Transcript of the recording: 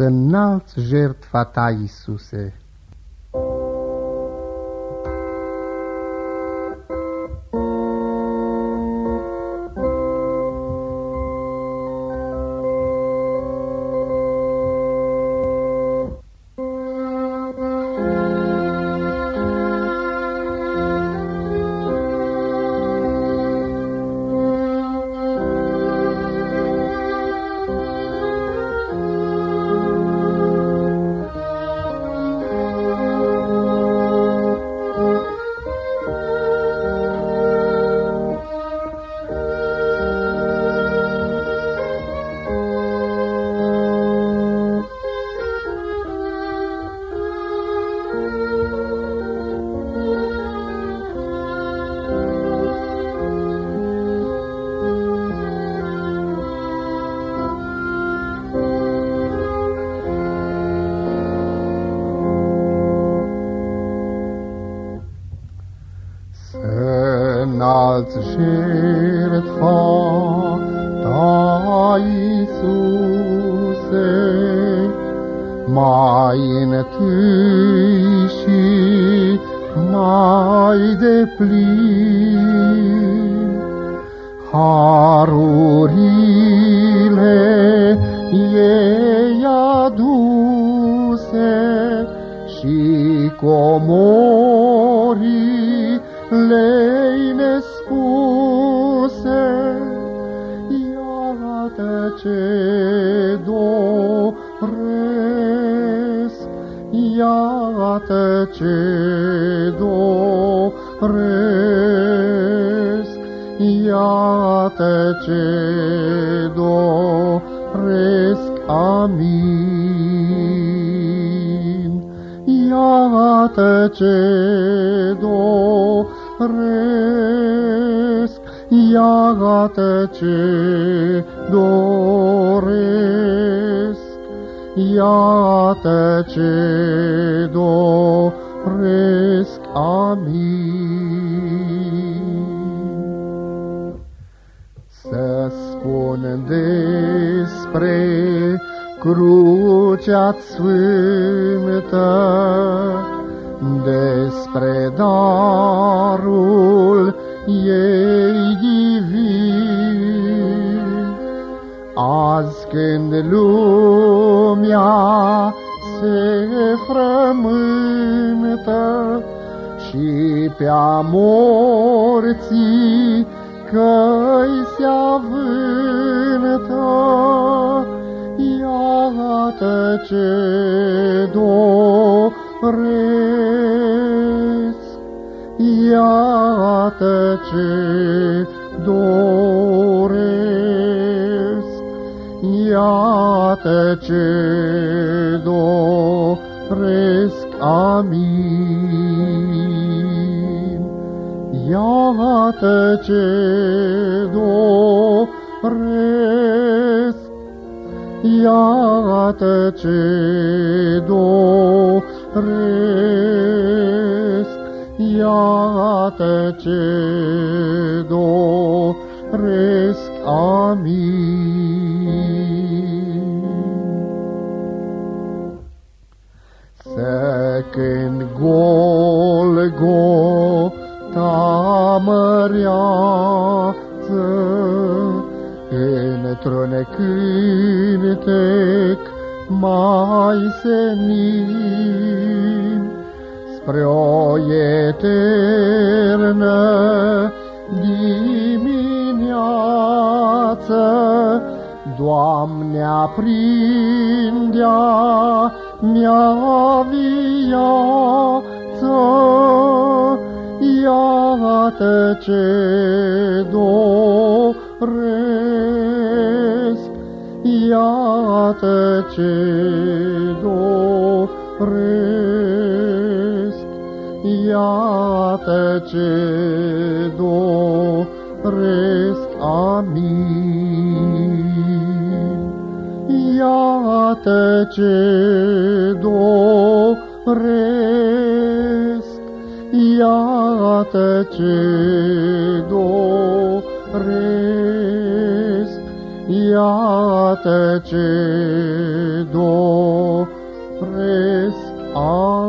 să înalți jertfa ta, Iisuse. Înalți jertfa ta, Iisuse, mai întâi și mai deplin. Harurile ei aduse și comorii lei nespuse, iată ce doresc, iată ce doresc, iată ce doresc, amin. Iată ce doresc, iată ce doresc, iată ce doresc, amin. Să spun despre crucea sfântă, despre darul ei divin. Azi când lumea se frământă și pe-a morții căi se avântă, iată ce iată ce doresc, iată ce doresc, amin. Iată ce doresc, Iată ce doresc, iată ce doresc, amin. Să când Golgota măreață, într-un cântec mai senin, spre o eternă dimineață, Doamne, aprindea mea viață, iată ce doresc, iată ce doresc, iată ce doresc, amin. Iată ce doresc, iată ce doresc, iată ce doresc. Amin.